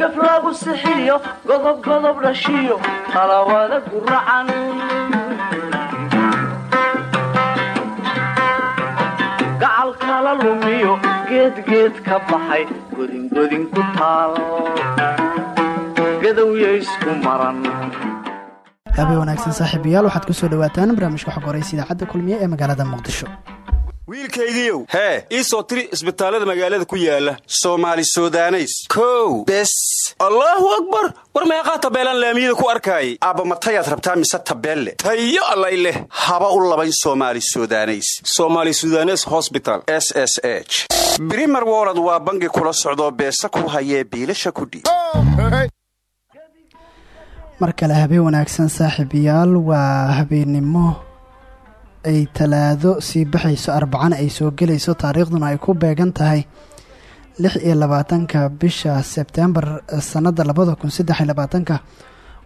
gafgaf lagu sixiyo godob godob dhashiyo talawada guracan gacal kala lumiyo geedgeed ka baxay godingodin ku taal. Gadowya isku maran. Habeen wanaagsan saaxiibayaal waxaad ku soo dhawaataan barnaamijka xog horeysa idaacadda kulmiye ee magaalada muqdisho wiilkaygiiow. Hee ii soo tiri isbitaallada magaalada ku yaalla soomaali sudaneys. Kow bes. Allaahu akbar! War meeqaa tabeelaan laamiyada ku arkaayay? Aabba matayaad rabtaa mise tabeelle? Tayo allay leh. Haba u labayn soomaali sudaneys. Somaali sudanes hosbital s s h. Brimer wolod waa bangi kula socdoo beesa ku hayee biilasha kudhiib mar kale habeen wanaagsan saaxiibayaal waa habeennimo ay talaado sii baxayso arbacana ay soo gelayso taariikhduna ay ku beegan tahay lix iyo bisha sebtembar sannadda labada kun saddex iyo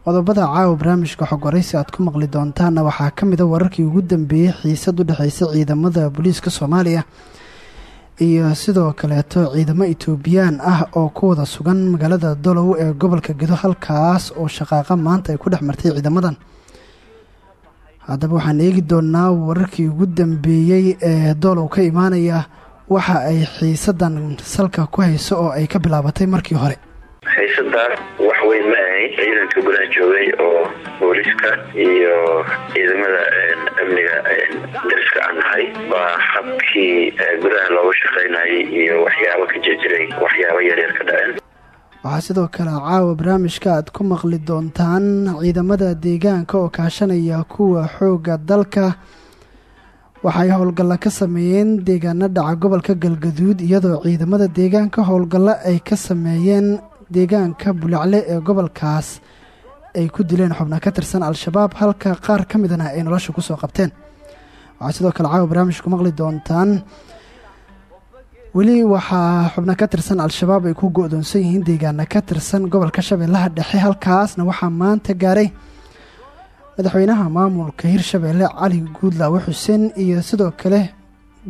qodobada caawa barnaamijka xog waraysi aad ku maqli doontaanna waxaa ka mid a wararkii ugu dambeeyey xiisad u dhexeysa ciidamada booliiska soomaaliya iyo sidoo kaleeto ciidamo etoobiyaan ah oo ku wada sugan magaalada dolow ee gobolka gedo halkaas oo shaqaaqa maanta ay ku dhex martay ciidamadan haddaba waxaan eegi doonaa wararkii ugu dambeeyey ee doolow ka imaanaya waxa ay xiisadan salka ku hayso oo ay ka bilaabatay markii hore. Xiisadaas wax weyn ma ahayn ciidanka gudaha joogay oo booliiska iyo ciidamada amniga dariska aan nahay baa habkii gudaha looga shaqaynayay iyo waxyaabo ka jirjiray waxyaabo yaryar ka dhaceen waxaa sidoo kale caawa barnaamijka aad ku maqli doontaan ciidamada deegaanka oo kaashanaya kuwa xoogga dalka. Waxay howlgalla ka sameeyeen deegaano dhaca gobolka galgaduud iyadoo ciidamada deegaanka howlgallo ay ka sameeyeen deegaanka bulacle ee gobolkaas ay ku dileen xubna ka tirsan al-shabaab halka qaar ka midana ay nolosha ku soo qabteen. Waxaa sidoo kale caawa barnaamij ku maqli doontaan weli waxaa xubno ka tirsan al-shabaab ay ku go-doonsan yihiin deegaana ka tirsan gobolka shabeellaha dhexe halkaasna waxaa maanta gaaray madaxweynaha maamulka hirshabeelle cali guudlaawe xuseen iyo sidoo kale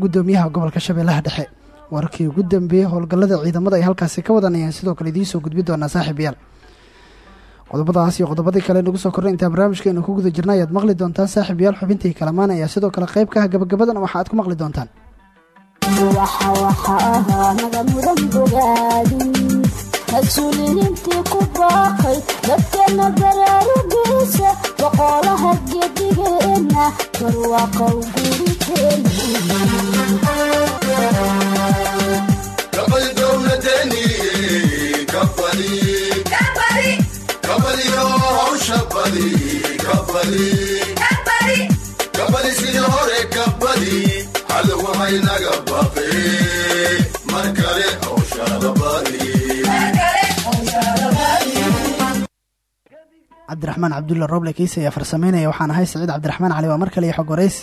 guddoomiyaha gobolka shabeellaha dhexe. Wararkii ugu dambeeyey howlgallada ciidamada ay halkaasi ka wadanayeen sidoo kale idiin soo gudbi doonaa saaxiibayaal qodobadaas iyo qodobadii kale nagu soo korray intaa barnaamijkeenu ku guda jirna maqli doontaan saaxiibayaal xubintii kalamaan ayaa sidoo kale qayb ka ah gabagabadana waxa aad ku maqli doontaan mas'uuliyiintii ku baaqay dadkana baraarugiisa boqolaha gedigeenna barwaaqow cabdiraxmaan cabdulla roble kiise ayaa farsameynaya waxaan ahay saciid cabdiraxmaan cali waa mar kale iyo xog waraysi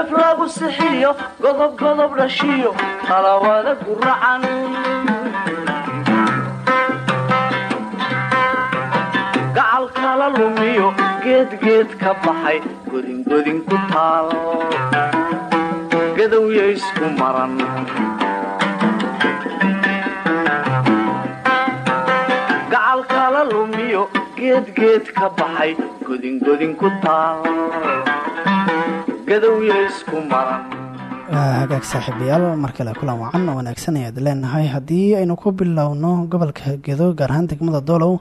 gafgaf lagu sixiyo godobgodob dhashiyo talawada guracan gacal kala lumiyo geedgeed ka baxay godingodin ku taal. Gadowya isku maran. Gacal kala lumiyo geedgeed ka baxay godingodin ku taal hagaag saaxiibayaal mar kale kulan wacan oo wanaagsan ayaad leenahay. Haddii aynu ku bilowno gobolka gedo gaar ahaan degmada doolow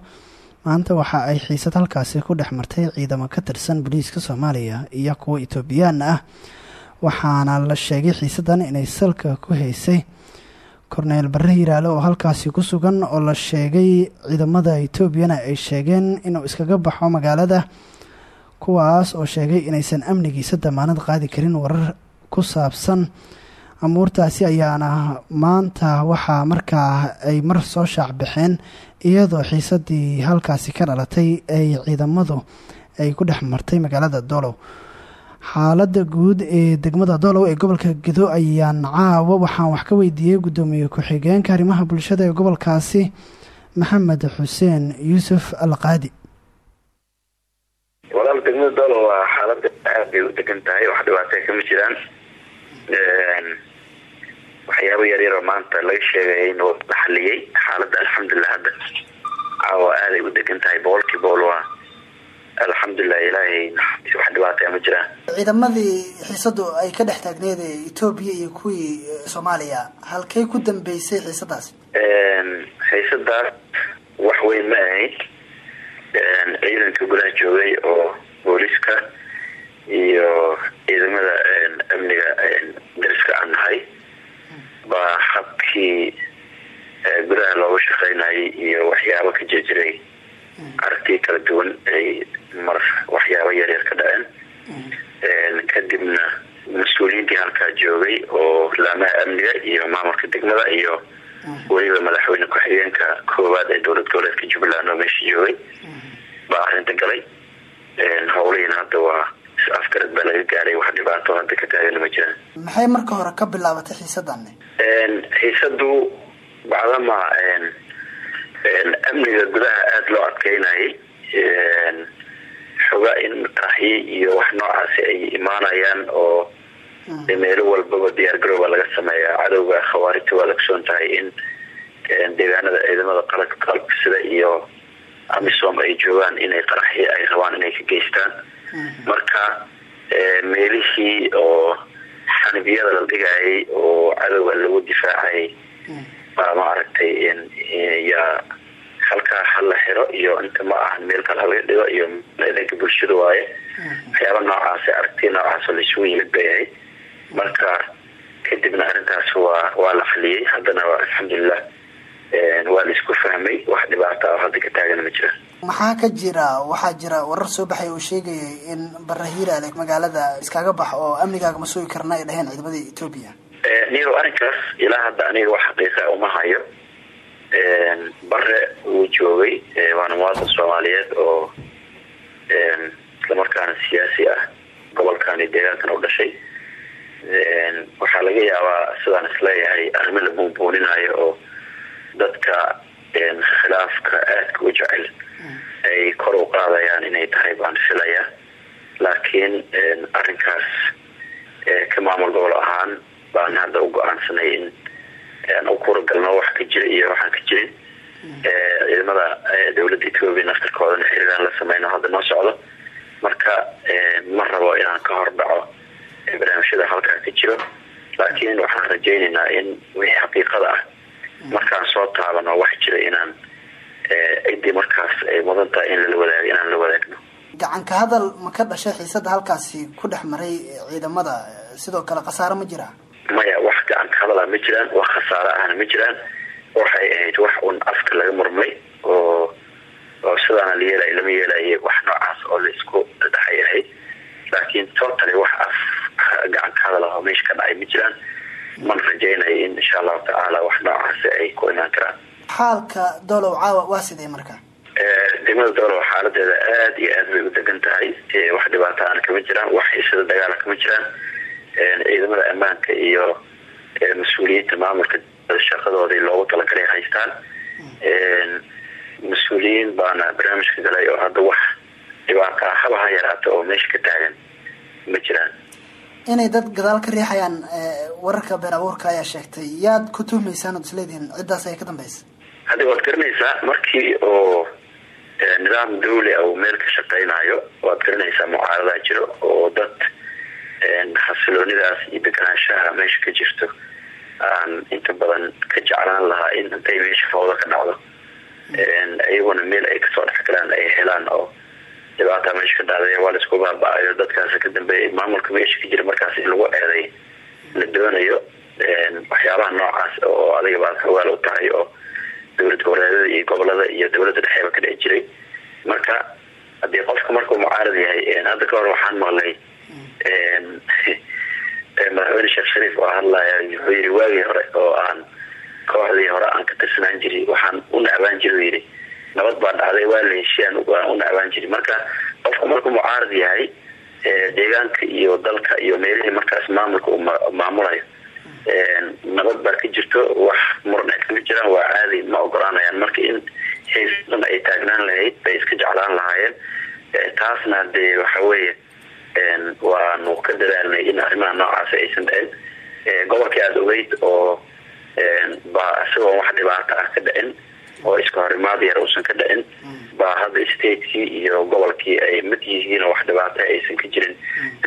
maanta waxa ay xiisad halkaasi ku dhex martay ciidamo ka tirsan booliiska soomaaliya iyo kuwa etoobiyaan ah. Waxaana la sheegay xiisadan inay salka ku haysay korneyl barre hiraale oo halkaasi ku sugan oo la sheegay ciidamada etoobiyana ay sheegeen inuu iskaga baxo magaalada kuwaas oo sheegay inaysan amnigiisa damaanad qaadi karin warar ku saabsan amuurtaasi ayaana maanta waxaa markaa ay mar soo shaacbaxeen iyadoo xiisadii halkaasi ka dhalatay ay ciidamadu ay ku dhex martay magaalada doolow xaaladda guud ee degmada doolow ee gobolka gedo ayaan caawa waxaan wax ka weydiiyey guddoomiye ku-xigeenka arrimaha bulshada ee gobolkaasi maxamed xuseen yuusuf alqaadi doolow waa xaalada aad bay u degan tahay wax dhibaatay kama jiraan. Waxyaabo yaryaroo maanta laga sheegay in la xaliyey xaaladda alxamdulilah hadda caawa aaday u degan tahay boqolkii boqol waa alxamdulilah ilaahay wax dhibaataya ma jiraan. Ciidamadii xiisadu ay ka dhex taagneed ee etoobiya iyo kuwii soomaaliya halkay ku dambeysay xiisadaasi xiisadaas wax weyn ma ahayd ciidanka gudaha joogay oo booliska iyo ciidamada amniga dariska aan nahay. Baa habkii gudaha looga shaqeynayay iyo waxyaabo ka jirjiray aragtiya kala duwan ay mar waxyaabo yaryar ka dhaceen. Kadibna mas'uuliyiintii halkaa joogay oo laamaha amniga iyo maamulka degmada iyo weliba madaxweyne ku-xigeenka koowaad ee dowlad goboleedka jubbaland oo meesha joogay. Baa arrinta galay howlihiina hadda waa afgarad baa laga gaaray wax dhibaato hadda ka taagana ma jiraan maxay marka hore ka bilaabatay xiisadan xiisadu bacdama amniga gudaha aada loo adkeynayay xoga in qaraxyi iyo wax noocaasi ay imaanayaan oo meelo walbaba diyaar garooba laga sameeyaa. Cadowga khawaarijta waa lagsoon tahay in deegaanada ciidamada qalabka qalabka sida iyo amisom ay joogaan inay qaraxyi ay rabaan inay ka geystaan. Marka meelihii oo xanibiyada la dhigayay oo cadowga lagu difaacayay baa maaragtay yaa halkaa hala xiro iyo inta ma ahan meel kale halaga dhigo iyo adeega bulshada waaye. Waxyaaba noocaas aragtiya noocaasoo laisugu yimid bay ahayd. Marka kadibna arrintaas waa waa la xaliyey haddana alxamdulilah waa la isku fahmay wax dhibaata oo hadda ka taagana ma jiraan maxaa ka jira waxaa jira warar soo baxay oo sheegayay in barre hiiraale magaalada iskaga bax oo amnigaaga ma sugi karna ay dhaheen ciidamadii etoobiya niyo arrinkaas ilaa hadda aniga wax xaqiiqa uma hayo. Bare wuu joogay waana muwaadin soomaaliyeed oo islamarkaana siyaasi ah gobolkan iyo deegaankan u dhashay. Waxaa laga yaabaa sidaan is leeyahay arrimo la buunbuuninayo oo dadka khilaafka aadka u jecel. Ay kor u qaadayaan inay tahay baan filaya laakiin arrinkaas ka maamul gobol ahaan baan hadda u go'aansanay in u kuragalno wax ka jira iyo waxaan ka jirin. Ciidamada dowladda etoobiya naftarkoodana xiriiraan la sameyno hadda noo socdo. Marka ma rabo inaan ka hor dhaco barnaamijyada halkaa ka jiro. Laakiin waxaan rajaynaynaa in wixii xaqiiqada ah markaan soo taabano wax jira inaan ciddii markaas ay mudan tahay in lala wadaago inaan la wadaagno. Gacanka hadal ma ka dhashay xiisada halkaasi ku dhex maray ciidamada? Sidoo kale khasaaro ma jira maya wax gacanka hadala ma jiraan wax khasaaro ahna ma jiraan. Waxay ahayd wax un afka laga murmay oo oo sidaana la yeelay lama yeelay wax noocaas oo la isku dhexay ahayd. Laakiin totally wax af gacanka hadal ah oo meesha ka dhacay ma jiraan. Man rajaynayo in insha allahu tacaala wax noocaasi ay ku imaan karaan. Xaalka doolow caawa waa sidee marka? Degmada doolow xaaladeeda aada iyo aad bay u degan tahay. Wax dhibaato aana kama jiraan wax xiisada dagaala kama jiraan. Ciidamada ammaanka iyo mas'uuliyiinta maamulka shaqadoodii loogu talagalay haystaan. Mas'uuliyiin baana barnaamijka galay oo hadda wax dhibaato ah haba ha yaraata oo meesha ka taagan ma jiraan inay dad gadaal ka riixayaan wararka been abuurka ayaa sheegtay. Yaad ku tuhmaysaan ood isleedihiin ciddaas ay ka dambeysa hadda waad garanaysaa markii oo nidaam dawli ah uu meel ka shaqeynayo waad garanaysaa mucaaradaa jiro oo dad xasiloonidaas iyo deganaanshaha meesha ka jirto aan inta badan ka jeclaan lahaa in intay meesha fawdo ka dhacdo. Iyaguna meel ay ka soo dhexgalaan ay helaan oo dhibaata meesha ka dhacday waa la isku baaba-ayo dadkaas ka dambeeyay maamulka meesha ka jira markaas in lagu eeday la doonayo waxyaabaha noocaas oo adiga baad xogaal u tahay oo dowlad goboleedyada iyo gobollada iyo dowladda dhexeeba ka dhici jiray. Marka haddii qofka markuu mucaarad yahay hadda ka hor waxaan maqlay madaxweyne sheekh shariif oo hadlaya wuxuu yiri waagii hore oo aan kooxdii hore aan ka tirsanaan jiray waxaan u nacbaan jiri yidhi nabad baa dhacday waa la heshiiyaan u nacbaan jiri marka qofku markuu mucaarad yahay deegaanka iyo dalka iyo meelihii markaas maamulka maamulayo nabad baa ka jirto wax muran ay kama jiraan waa caadi ma ogolaanayaan. Marka in haysan ay taagnaan lahayd bay iska jeclaan lahaayeen. Taasna dee waxa weeye waanu ka dadaalnay in arrimaha noocaas aysan dhicin. Gobolkii aada ogeyd oo baa isagoon wax dhibaato ah ka dhicin oo iska horimaad yar uusan ka dhicin baa hadda statekii iyo gobolkii ay mid yihiin oo wax dhibaato aysan ka jirin.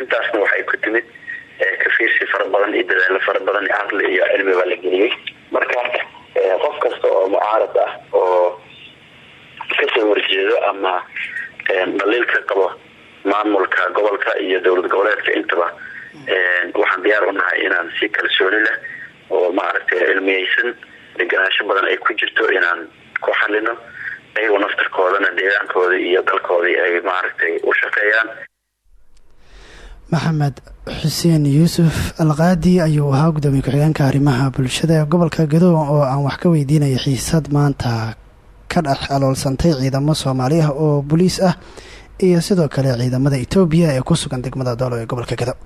Intaasna waxay ku timid kafiirsi fara badan iyo dadaalo fara badan iyo caqli iyo cilmi baa la geliyey. Marka qof kasta oo mucaarad ah oo ka soo horjeedo ama dhaliil ka qabo maamulka gobolka iyo dowlad goboleedka intaba waxaan diyaar u nahay inaan si kalsooni leh oo maaragtay cilmiyeysan deganaansho badan ay ku jirto inaan ku xalino ayagoo naftarkoodana deegaankooda iyo dalkoodii ay maaragtay u shaqeeyaan. Maxamed xuseen yuusuf alqaadi ayuu ahaa gudoomiye ku-xigeenka arrimaha bulshada ee gobolka gadow oo aan wax ka weydiinaya xiisad maanta ka dhex aloolsantay ciidamo soomaali ah oo boliis ah iyo sidoo kale ciidamada etoobiya ee ku sugan degmada doolo ee gobolka gadow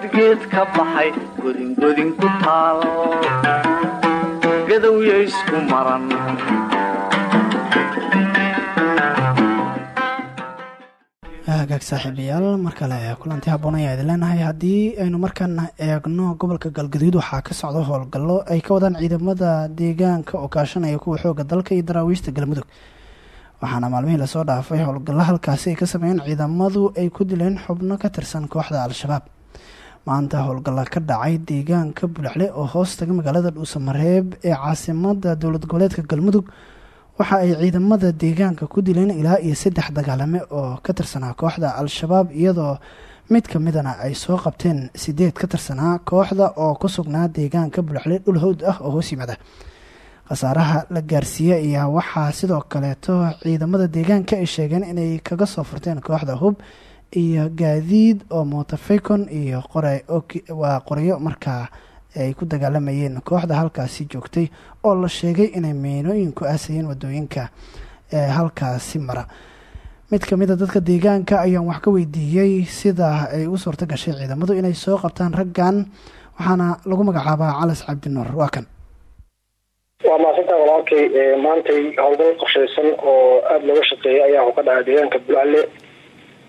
geedgeed ka baxay godingodin ku taal gadowya isku maran hagaag saaxiibayaal mar kale kulanti haboon ayaa idin leenahay. Haddii aynu markaana eegno gobolka galgaduud waxaa ka socda howlgallo ay ka wadaan ciidamada deegaanka oo kaashanaya kuwa xooga dalka iyo daraawiishta galmudug. Waxaana maalmihii la soo dhaafay howlgallo halkaasi ay ka sameeyeen ciidamadu ay ku dileen xubno ka tirsan kooxda al-shabaab maanta howlgalla ka dhacay deegaanka bulaxle oo hoos taga magaalada dhuusamareeb ee caasimada dowlad goboleedka galmudug waxa ay ciidamada deegaanka ku dileen ilaa iyo saddex dagaalame oo ka tirsanaa kooxda al-shabaab iyadoo mid ka midana ay soo qabteen sideed ka tirsanaa kooxda oo ku sugnaa deegaanka bulaxle dhul howd ah oo hoos yimada khasaaraha la gaarsiiyey ayaa waxaa sidoo kaleeto ciidamada deegaanka ay sheegeen inay kaga soo furteen kooxda hub iyo gaadiid oo mootofaycon iyo waa qoryo markaa ay ku dagaalamayeen kooxda halkaasi joogtay oo la sheegay inay meynooyin ku aasayeen waddooyinka ee halkaasi mara. Mid ka mid a dadka deegaanka ayaan wax ka weydiiyey sida ay u suurto gashay ciidamadu inay soo qabtaan raggan waxaana lagu magacaabaa calas cabdinuur waa kan. Waa maasantaa walaalkay maantay howlgal qorshaysan oo aada looga shaqeeyay ayaa u ka dhaca deegaanka bulacle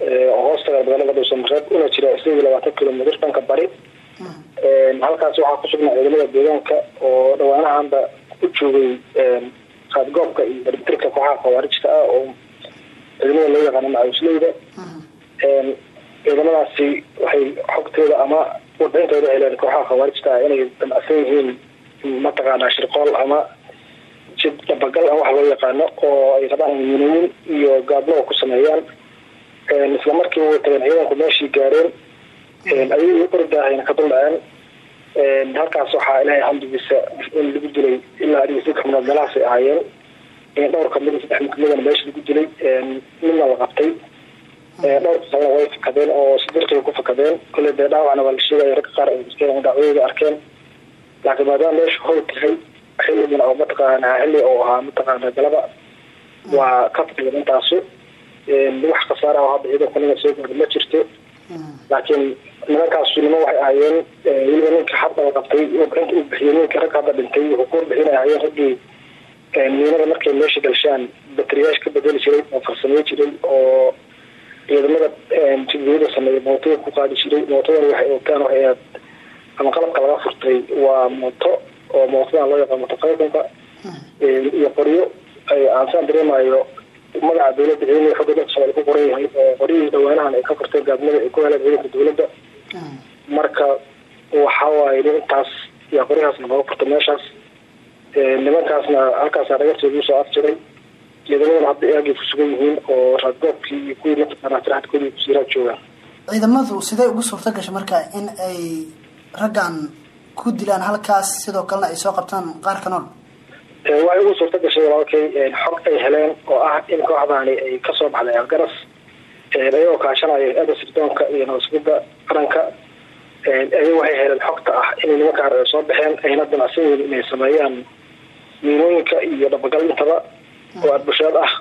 oo hoostaga magaalada dhuusamareeb una jira sideed iyo labaatan kilomitr dhanka bari. Halkaas waxaa ku sugnaa ciidamada deegaanka oo dhawaanahanba u joogay qaadgoobka iyo daribtirka kooxaha khawaarijta ah oo ciidamada loo yaqaano macawisleyda ciidamadaasi waxay xogtooda ama wadintooda heleen kooxaha khawaarijta ah inay damacsan yihiin mataqaanaa shirqool ama jid dabagal ah wax loo yaqaano oo ay minooyin iyo gaadlaba ku sameeyaan isla markiiba way tageen ciidanku meeshii gaareen ayagii ordahayna ka duldhaceen halkaas waxaa ilaahay xamdigiisa in lagu dilay ilaa adiga saddex minood meelahaasay ahaayeen. Dhowr ka mid saddex mid kamidana meesha lagu dilay midna la qabtay. Dhowrka kalena way fakadeen oo sidirtay ku fakadeen. Kolley dee dhaawacna waa la sheegaya ragga qaar ay arkeen dhacdooyada arkeen. Laakiin maadaama meesha hoy tahay xilligana oo mataqaana xilli oo ahaa mataqaana galaba waa ka fakadeen intaasu wax khasaara oo hadda ciidanku nina soo gaara ma jirto. Laakiin nimankaasu nima waxay ahaayeen weliba ninka hadda la qabtay inta uu bixiyey ninka rag hadda dhintay wuxuu ku warbixinay ahaayeen raggii miinada markay meesha galshaan bateriyaasha ka bedeli jiray oo farsamey jiray oo ciidamada jidiyada sameeyay mootoda ku qaadi jiray mootadan waxay oogtaan waxay ahayd ama qalabka laga furtay waa mooto oo mootadan loo yaqaan motofaykonka iyo qoryo ay aansaan dareemayo magaca dowladda ciidamada xooga dalka ku qoran yahay oo qoryihii dhawaanahan ay ka furteen gaadmada ay ku heleen ciidanka dowladda marka waxa waaye intaas yaa qoryahaasna looga furtay meeshaas nimankaasna halkaasa dhagartooda u soo afjiray ciidamadana hadda aagay ku sugan yihiin oo raadgoobkii iyo kuwii mataqaanaa tiraxadkoodii kusiiraad joogaan. Ciidamadu siday ugu suurta gashay marka in ay raggan ku dilaan halkaas sidoo kalena ay soo qabtaan qaar ka nool waxay ugu suurta gashay walaalkay xog ay heleen oo ah in kooxdaani ay ka soo baxday algaras. Ayagoo kaashanaya ada sirdoonka iyo nabasgudda qaranka. Ayaga waxay heleen xogta ah inay nimanka hore ay soo baxeen ayna damacsan yihiin inay sameeyaan miinooyinka iyo dhabagal intaba oo arbushaad ah.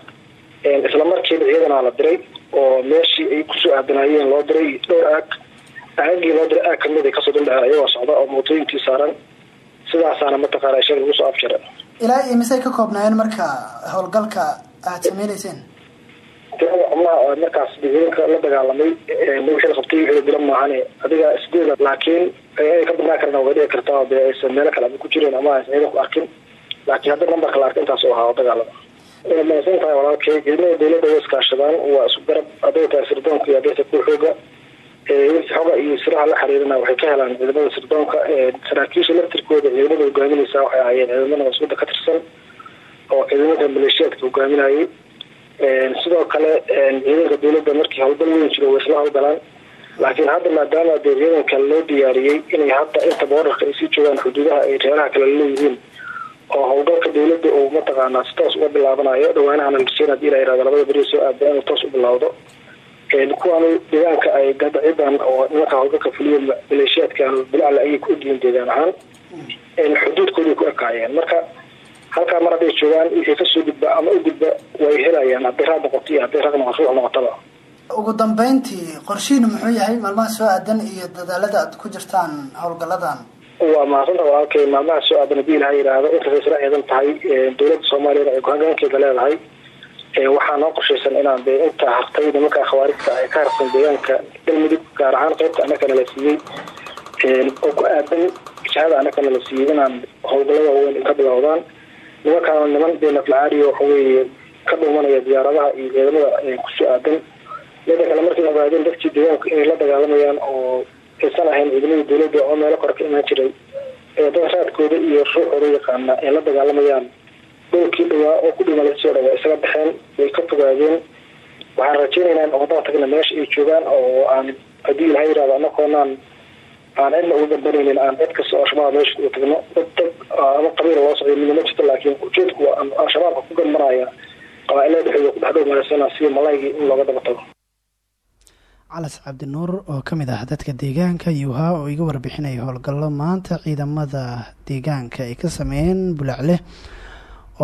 Isla markiiba ciidanaa la diray oo meeshii ay ku soo aadanaayeen loo diray dhowr aag. Aagii loo diray aag ka mid ay ka soo daldhaceen ayagoo socda oo mootooyinkii saaran. Sidaasaana mataqaana shal lagu soo abjira ilaa iyo ka koobnaayeen marka howlgalka aad sameyneyseen tirada xubnaha markaas ciidanka la dagaalamay la qabtay wixii la dila maahane adiga sideeda laakiin ay ka badnaan karana way dhici kartaa dee aysan meelo kale ama ku jireen ama aysan ciidanku arkin laakiin hadda nambarka la arka intaas u ahaa oo dagaalama. Way mahadsan tahay walaalkay ciidamada dowladda way iskaashadaan waa isku garab hadday tahay sirdoonka iyo hadday tahay kuwa xooga wixii xoga iyo siraha la xiriirina waxay ka helaan ciidamada sirdoonka saraakiisha laftirkooda ciidamada hogaaminaysa waxay ahaayeen ciidamada mas'uulda ka tirsan oo ciidamada maleeshiyaadka hogaaminayay sidoo kale ciidanka dowladda markii howlgal weyn jiro way isla howlgalaan laakiin hadda maadaama dee ciidanka loo diyaariyey inay hadda inta boorarka ay sii joogaan xuduudaha ay reeraha kale laleeyihiin oo howlgalka dowladda uu mataqaanaa si toos uga bilaabanayo dhawaanahana lasiin haddii la yihahdo labada beri soo aada inuu toos u bilowdo kuwaan deegaanka ay gada ciidan oo nimanka howlgalka fuliya maleeshiyaadkan bilacla ayay ku egyihiin deegaan ahaan. Xuduudkooday ku ekaayeen. Marka halkaa mar hadday joogaan wixii ka soo gudba ama u gudba way helayaan. Hadday raad noqoto iyo hadday rag noqoto noqotaba. Ugu dambeyntii qorshihiinu muxuu yahay maalmaha soo aadan iyo dadaalada aad ku jirtaan howlgaladan waa mahadsanta walaalkay maalmaha soo aadan haddii ilaha yidhaahdo intaasay isla ciidan tahay dowladda soomaaliyana ay ku-hagaankeeda leedahay waxaa noo qorshaysan inaan dee inta hartay nimanka khawaarijta ay ka harsan deegaanka galmudug gaar ahaan qaybta anakana la siiyey oo ku aadan jihada anakana la siiyey inaan howlgalada weyn ay ka bilowdaan. Nimankaana niman dee naflacaariyo waxaweeye ka dhuumanaya diyaaradaha iyo ciidamada ku soo aadan. Mida kale markay ogaadeen dadkii deegaanka inay la dagaalamayaan oo aysan ahayn ciidamada dowladda oo meelo kore ka imaan jiray dad raadkooda iyo ruuxooda yaqaana ay la dagaalamayaan dhowlkii dhawaa oo ku dhima la soo dhawaa isaga baxeen way ka fogaadeen. Waxaan rajeynaynaa in waddada tagna meesha ay joogaan oo aan haddii ilaha yihahdo anakoonaan aan cidna uga dambanaynin aan cid kasta al-shabaab meesha uga tagno. Dad dad ama qabiila loo socday midna ma jirto laakiin ujeedku waa al-shabaabka ku gambanaya qabaailada dhexdooda ku dhex dhowmaasana sida malaygii in looga daba tago calas cabdinuur oo ka mid ah dadka deegaanka yuha oo iga warbixinaya howlgallo maanta ciidamada deegaanka ay ka sameeyeen bulacle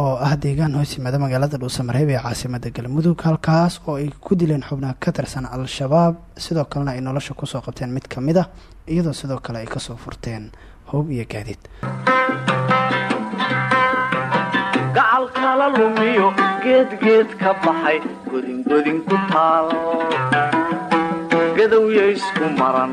oo ah deegaan hoos magaalada dhuusamareeb ee caasimada galmudug halkaas oo ay ku dileen xubnaha ka tirsan al-shabaab. Sidoo kalena ay nolosha ku soo qabteen mid ka mid ah iyadoo sidoo kale ay ka soo furteen hoob iyo gaadiid. Gacalkala lumiyo geedgeed ka baxay godingodin ku taal gadowya isku maran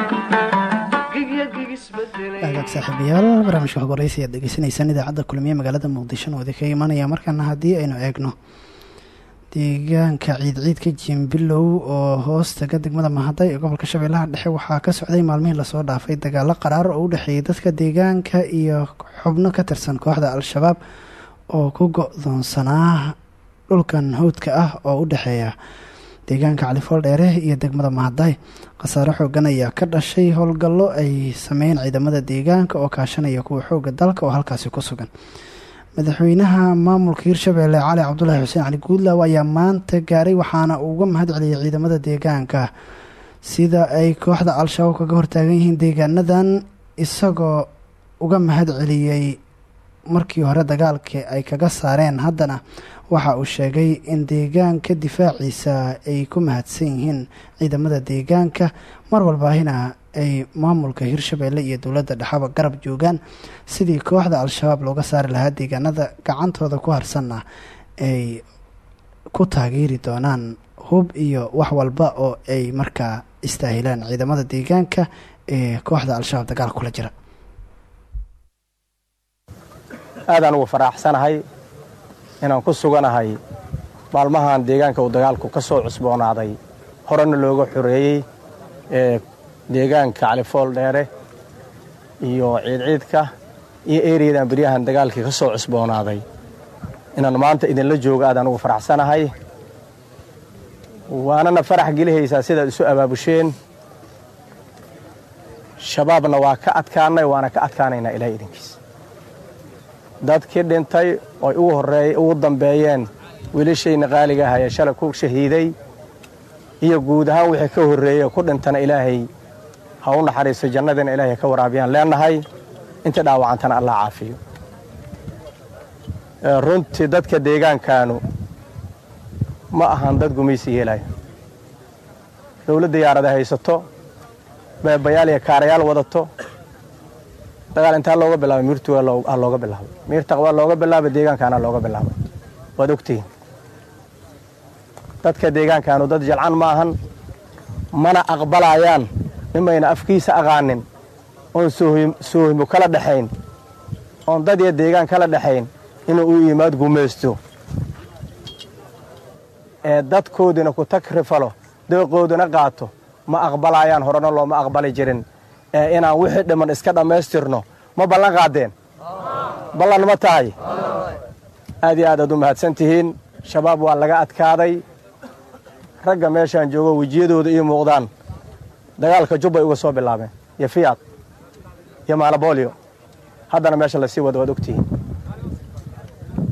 saaxiibayaal barnaamijka xog waraysi ayaad degeysanaysaan idaacadda kulmiye magaalada muqdisho wadi ka imanaya. Markaana haddii aynu eegno deegaanka ciidciidka jimbilow oo hoostaga degmada mahaday ee gobolka shabeellaha dhexe waxaa ka socday maalmihii la soo dhaafay dagaalo qaraar oo u dhexeeyay dadka deegaanka iyo xubno ka tirsan kooxda al-shabaab oo ku go-doonsanaa dhulkan howdka ah oo u dhexeeya deegaanka califool dheere iyo degmada mahaday khasaare xoogan ayaa ka dhashay howlgallo ay sameeyeen ciidamada deegaanka oo kaashanaya kuwa xooga dalka oo halkaasi ku sugan. Madaxweynaha maamulka hirshabeelle cali cabdulaahi xuseen cali guudlaaw ayaa maanta gaaray waxaana uga mahad celiyay ciidamada deegaanka sida ay kooxda al-shabaab kaga hortaagan yihiin deegaanadan isagoo uga mahad celiyey markii hore dagaalkii ay kaga saareen haddana waxa uu sheegay in deegaanka difaaciisa ay ku mahadsan yihiin ciidamada deegaanka. Mar walbaahina ay maamulka hirshabeelle iyo dowladda dhexaba garab joogaan. Sidii kooxda al-shabaab looga saari lahaa deegaanada gacantooda ku harsanna ay ku taageeri doonaan hub iyo wax walba oo ay markaa istaahilaan ciidamada deegaanka ee kooxda al-shabaab dagaal kula jira aadaan ugu faraaxsanahay inaan ku suganahay maalmahan deegaanka uu dagaalku ka soo cusboonaaday. Horena looga xoreeyey ee deegaanka califool dheere iyo ciidciidka iyo eriyadan beryahan dagaalkii ka soo cusboonaaday. Inaan maanta idinla joogo aadaan ugu faraxsanahay. Waanana farax gelihaysaa sidaad isu abaabusheen shabaabna waa ka adkaanay waana ka adkaanaynaa ilahay idinkiis dadkii dhintay oy ugu dambeeyeen wiilashayna qaaliga ahayee shalay ku shahiiday iyo guud ahaan wixii ka horreeyey ku dhintana ilaahay ha u naxariisto jannadiina ilaahay ka waraabiyaan leenahay inta dhaawacantana allah caafiyo. Runtii dadka deegaankaanu ma ahan dad gumaysi yeelaya. Dowladda yaarada haysato beebayaal iyo kaarayaal wadato dagaal intaa looga bilaabay miirtu aa looga bilaabay. Miirtaq waa looga bilaabay deegaankaana looga bilaabay. Waad ogtihiin dadka deegaankaanu dad jalcan ma ahan mana aqbalayaan nimayna afkiisa aqaanin oon soohimo kala dhexayn oon dad iyo deegaan kala dhexayn inuu u yimaad gumaysto. Ee dadkoodina ku takrifalo deeqoodina qaato ma aqbalayaan horena looma aqbali jirin inaan wixii dhiman iska dhammaystirno ma ballan qaadeen? Ballan ma tahay? Aad iyo aad aad u mahadsan tihiin shabaab waa laga adkaaday. Ragga meeshaan joogo wejiyadooda ii muuqdaan. Dagaalka jubbay uga soo bilaabeen. Iyo fiyaad iyo maalaboolyo haddana meesha la sii wada waad ogtihiin.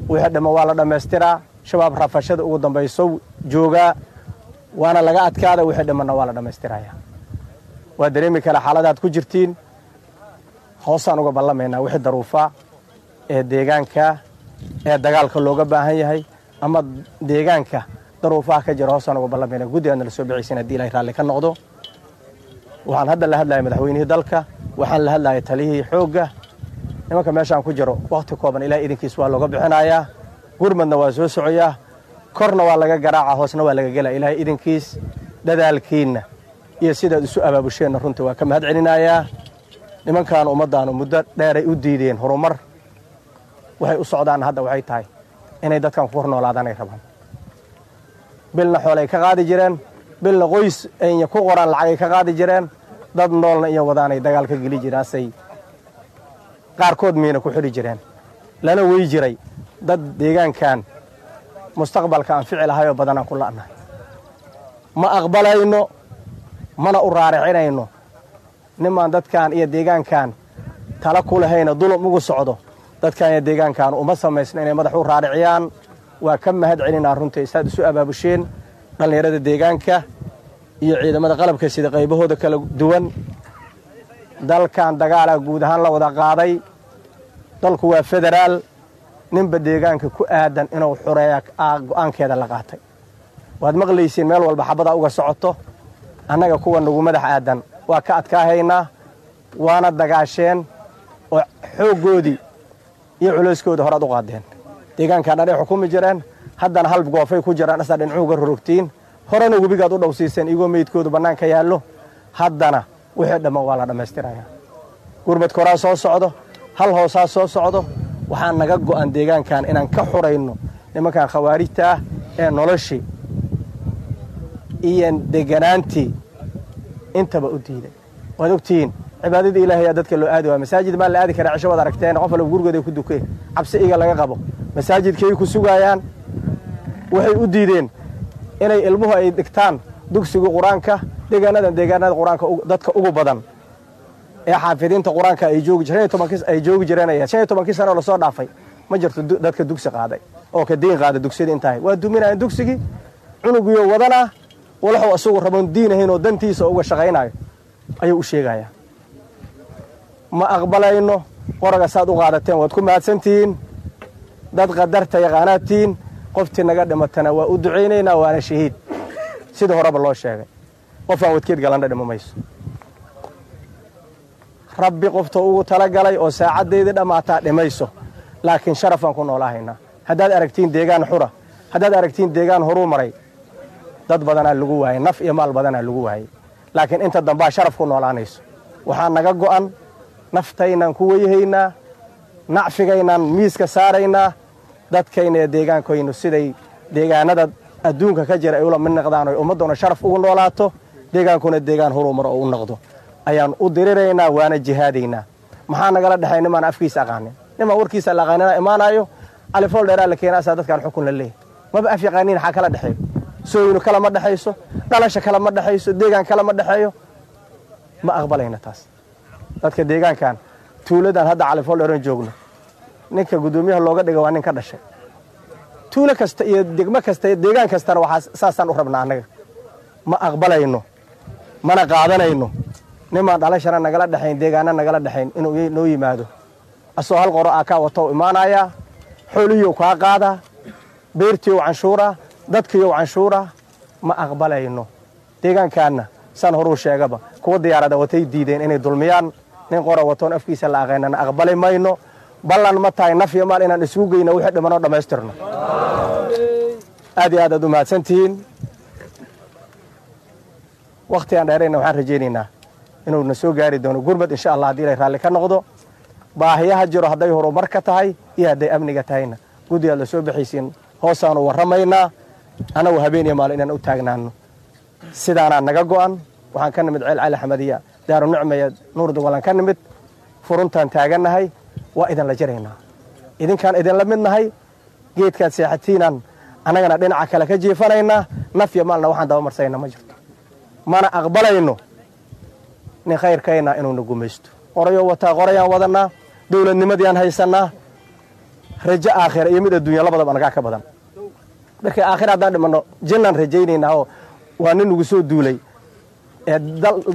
Wixii dhiman waa la dhammaystiraa. Shabaab rafashada ugu dambayso joogaa. Waana laga adkaada wixii dhimanna waa la dhammaystirayaa waa dareemi kara xaaladaad ku jirtiin. Hoosaan uga ballamaynaa wixii daruufaa ee deegaanka ee dagaalka looga baahan yahay ama deegaanka daruufaha ka jira hoosaan uga ballamaynaa guddi aadna la haddii ilahay raalli ka noqdo. Waxaan hadda la hadlaya madaxweynihii dalka waxaan la hadlaya taliyihii xoogga. Nimanka meeshaan ku jiro wakhti kooban ilahay idinkiis waa looga bixinayaa gurmadna waa soo socoyaa korna waa laga garaaca hoosna waa laga gelaya ilaahay idinkiis dadaalkiinna iyo sidaad isu abaabusheenna runtii waa ka mahad celinayaa nimankaan ummaddaanu muddo dheeray u diideen horumar. Waxay u socdaanna hadda waxay tahay inay dadkan ku hor noolaadanay rabaan. Bilna xoolay ka qaadi jireen. Bilna qoys aynya ku qoraan lacagay ka qaadi jireen. Dad noolna iyo wadaanay dagaal ka geli jiraasay. Qaarkood miyna ku xidhi jireen. Lana wey jiray dad deegaankan mustaqbalka aan fici lahayoo badanaan ku la'nahay. Ma aqbalayno mana u raaricinayno. Nimaan dadkan iyo deegaankan tala ku lahayna dulum ugu socdo. Dadkan iyo deegaankan uma samaysno inay madax u raariciyaan. Waa ka mahad celinaa runtii saad isu abaabusheen dhallinyarada deegaanka iyo ciidamada qalabka sida qaybahooda kala duwan. Dalkan dagaalaa guud ahaan la wada qaaday. Dalku waa federaal. Ninba deegaanka ku aadan inuu xureeya go'aankeeda la qaatay. Waad maqlaysiin meel walba xabadaa uga socoto annaga kuwa nagu madax aadan. Waa ka adkaahaynaa waana dagaasheen oo xooggoodii iyo culayskoodii horaad u qaadeen. Deegaankan dhanay xukumi jireen haddana hal goofay ku jiraan asaa dhincuuga rorogtiin horena webigaad u dhowsiiseen igoo meydkoodu bannaanka yaallo. Haddana wixii dhamman waa la dhammaystirayaa. Gurmadka horaa soo socdo hal hoosaa soo socdo waxaa naga go'an deegaankan inaan ka xurayno nimankan khawaarijta ah ee noloshii iyo deganaantii intaba u diiday. Waad ogtihiin cibaadadii ilahay yaa dadka loo aadi waaya masaajid maa la aadi karaa cisho waad aragteen qof walba gurigooday ku dukeen. Cabsi iga laga qabo. Masaajidkay ku sugaayaan waxay u diideen inay ilmuhu ay dhigtaan dugsiga qur'aanka deegaanadan deegaanada qur'aanka dadka ugu badan. Ee xaafidiinta qur'aanka ay joogi jireen shan iyo tobankii sano la soo dhaafay. Ma jirto dadka dugsi qaaday. Oo ka diin qaada dugsiyada intahay. Waa duminayaan dugsigii cunugiyo wadana walaxuu isagu raboon diin ahayn oo dantiisa uga shaqaynayo ayuu u sheegayaa ma aqbalayno qoraga saad u qaadateen waad ku mahadsantihiin dad qadarta yaqaanaad tihiin qoftii naga dhimatana waa u ducaynaynaa waana shahiid. Sida horeba loo sheegay. Qof aan wadkeed galandha dhimo mayso. Rabbi qofta ugu talagalay oo saacaddeydii dhammaataa dhimayso laakiin sharafaan ku noolaahaynaa haddaad aragtiin deegaan xura haddaad aragtiin deegaan horuu maray dad badanaa lagu waayay naf iyo maal badanaa lagu waayay. Laakiin inta dambaa sharaf ku noolaanayso. Waxaa naga go'an naftaynaan ku weyhaynaa nacfigaynaan miiska saaraynaa dadkayna ee deegaankoynu siday deegaanada adduunka ka jira ay ula mid noqdaan oy ummadduna sharaf ugu noolaato deegaankuna deegaan horuu maro oo u noqdo. Ayaan u diriraynaa waana jihaadaynaa. Maxaa nagala dhexay nimaan afkiisa aqaanin nimaan warkiisa la aqaanina imaanaayo? Califool dheeraa la keenaasaa dadkaan xukun la leeyahy maba af yaqaaniin xaa kala dhexeeyo sooyinu kale ma dhexayso dhalasha kale ma dhexayso deegaan kale ma dhexeeyo ma aqbalayna taas. Dadka deegaankan tuuladan hadda califool dheeran joogno. Ninka guddoomiyaha looga dhiga waa nin ka dhashay. Tuulo kasta iyo degmo kasta deegaan kastana waxaa saasaan u rabnaa annaga ma aqbalayno mana qaadanayno. Nimaan dhalashana nagala dhexayn deegaana nagala dhexayn inuu noo yimaado. Asoo hal qoro aa kaa watou imaanayaa xoolihiiu kaa qaadaa beertiiu canshuuraa dadkiiu canshuuraa ma aqbalayno. Deegaankaanna saan horuu sheegaba kuwa diyaarada watay diideen inay dulmiyaan nin qora watoon afkiisa la aqaynana aqbali mayno. Ballan ma tahay naf iyo maal inaan isugu geyno wixii dhimanoo dhammaystirno aad iyo aad aad u mahadsantihiin wakhti aan dheerayna waxaan rajaynaynaa inuu na soo gaari doono gurmad insha allah haddii ilay raalli ka noqdo. Baahiyaha jiro hadday horumar tahay iyo hadday amniga tahayna. Guddi aad la soo baxaysiin hoosaanu warramaynaa annagu habeen iyo maalo inaan u taagnaano sidaanaa naga go'an waxaan ka nimid ceel cali xamadiya daaru nicmaya nuur dugalan ka nimid. Furuntaan taagannahay waa idinla jiraynaa idinkaan idinla mid nahay geedkaad seexatiinaan annagana dhinaca kale ka jiifanaynaa. Naf iyo maalna waxaan dabamarsanayna ma jirto. Mana aqbalayno nin khayrkayna inuuna gumaysto. Qorayoo wataa qorayaan wadannaa dowladnimadiiaan haysannaa. Rajo aakhira iyo mid adduunya labadaba anagaa ka badan markii aakhira haddaan dhimanno jinnaan rajaynaynaa waa nin nagu soo duulay. Ee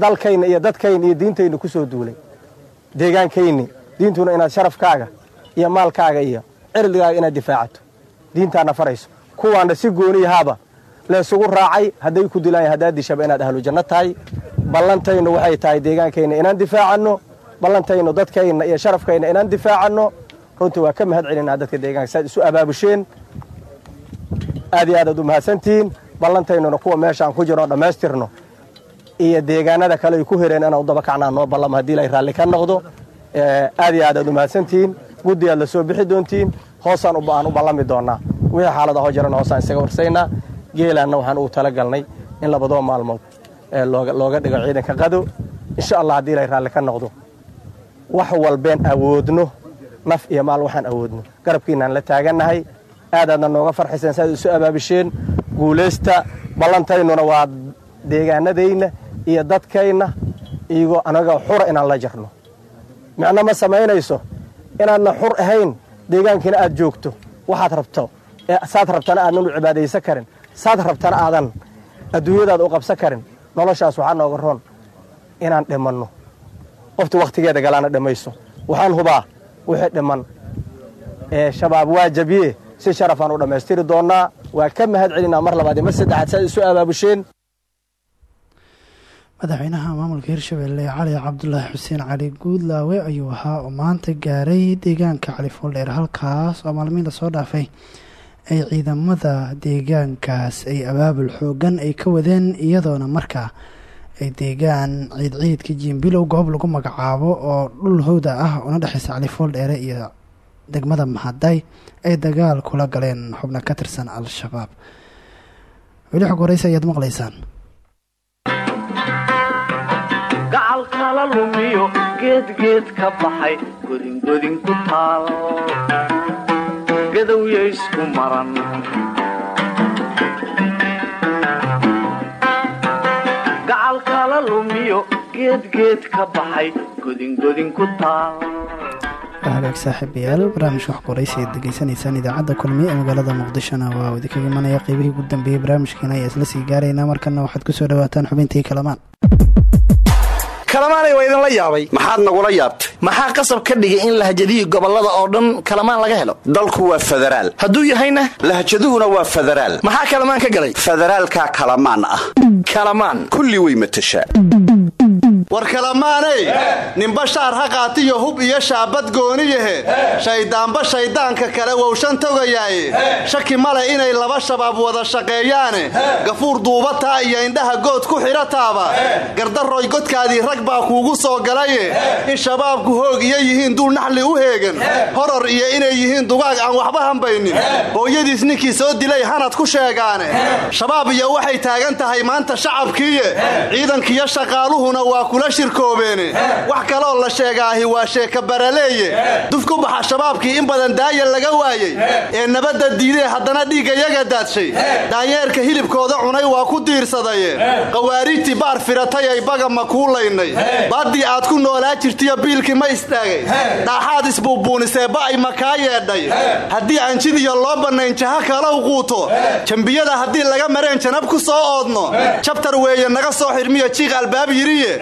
dalkayna iyo dadkayna iyo diintayna ku soo duulay. Deegaankayni diintuna inaad sharafkaaga iyo maalkaaga iyo cirdigaaga inaad difaacato. Diintaana farayso. Kuwaana si gooniyahaaba laysugu raacay hadday ku dilaan haddaad dishaba inaad ahlu tahay. Ballantaynu waxay tahay deegaankayna inaan difaacanno. Ballantaynu dadkayna iyo sharafkayna inaan difaacanno. Runtii waa ka mahad celinaa dadka deegaanka saad isu abaabusheen aad iyo aad aad u mahadsantihiin. Ballantaynuna kuwa meeshaan ku jirno dhammaystirno. Iyo deegaanada kale ay ku hereen inaan u daba kacnaa noo ballamo haddii lay raalli ka noqdo. Aad iyo aad aad u mahadsantihiin. Guddi aad la soo bixi doontiin. Hoosaan aan u ballami doonnaa. Wixii xaalada hoo jirana hoosaan isaga warsaynaa. Geelaanna waxaan ugu tala galnay in labadoo maalmood looga dhigo ciidanka qado insha allah haddii lay raalli ka noqdo wax walbeen awoodno. Naf iyo maal waxaan awoodno. Garabkiinaan la taagannahay aadaadna nooga farxayseen saaad isu abaabisheen guulaysta ballantaynuna waa deegaanadayna iyo dadkayna iyagoo anaga xura inaan la jarno. Micno ma samaynayso? Inaadna xur ahayn deegaankiina aad joogto waxaad rabto saad rabtana aadnan u cibaadaysan karin saad rabtana aadan adduunyadaad u qabsan karin noloshaas waxaa nooga roon inaan dhimanno qofti wakhtigeeda galaana dhimayso waxaan hubaa wixii dhiman ee shabaab waa si sharafaan u dhammaystiri doonnaa. Waa ka mahad celinaa mar labaad iyo mar saddexaad saad isu abaabusheen madaxweynaha maamulka hirshabelle cali cabdulaahi xuseen cali guudlaawe ayuu ahaa oo maanta gaaray deegaanka cali fooldheer halkaas oo maalmiin la soo dhaafay ay ciidamada deegaankaas ay abaabul xoogan ay ka wadeen iyadoona markaa ay deegaan ciid ciidka jiimbilow goob lagu magacaabo oo dhul howda ah una dhexeysa cali fooldheere iyo degmada mahaday ay dagaal kula galeen xubno ka tirsan al-shabaab. Weli xog horeysa ayaad maqlaysaan? Gacalkala lumiyo geedgeed ka baxay godingodin ku taal. Gadowya isku maran. Gacalkala lumiyo geedgeed ka baxay godingodin ku taal hagaag saaxiibayaal barnaamijka wax qoraysa aad degeysanaysaan idaacadda kulmiye ee magaalada muqdishona. Waa uu idinkaga imanaya qeybihii ugu dambeeyey barnaamijkeena ayaa isla sii gaaraynaa markana waxaad ku soo dhawaataan xubintii kalamaan. Kalamaanay waa idinla yaabay. Maxaad nagula yaabtay? Maxaa qasab ka dhigay in lahjadihii gobollada oo dhan kalamaan laga helo? Dalku waa federaal hadduu yahayna? Lahjaduhuna waa federaal maxaa kalamaan ka galay? Federaalkaa kalamaan ah. Kalamaan. Kulli way matashaa war kalamaanay? Ninba shaar ha qaatiyo hub iyo shaabad gooniyahe shayddaanba shayddaanka kale wowshan togayaaye. Shaki male inay laba shabaab wada shaqeeyaane. Gafuur duubataa iyo indhaha good ku xidhataaba gardaroy godkaadii rag baa kuugu soo galaye. In shabaabku hoog iyo yihiin duul naxli u heegan. Horor iyo inay yihiin dugaag aan waxba hambaynin. Hooyadiis ninkii soo dilay hanad ku sheegaane. Shabaab iyo waxay taagan tahay maanta shacabkiiye. Ciidankiyo shaqaaluhuna waa kula shirkoobeene wax kaloo la sheegaahi waa sheeka baraleeye. Duf ku baxa shabaabkii in badan daaya laga waayey. Ee nabadda diidee haddana dhiiggayaga daadshay. Daanyeerka hilibkooda cunay waa ku diirsadaye. Qawaariijtii baar firatay ay baga ma kuulaynay baaddii aad ku noolaa jirtiyo biilkii ma istaagay. Dhaaxaad isbuubuunisee ba'ay ma kaa yeedhay. Haddii aan jidiyo loo bannayn jaha kalow quuto. Jambiyada haddii laga mareen janab ku soo oodno. Jabtar weeye naga soo xidhmiyo jiiq albaab yiriye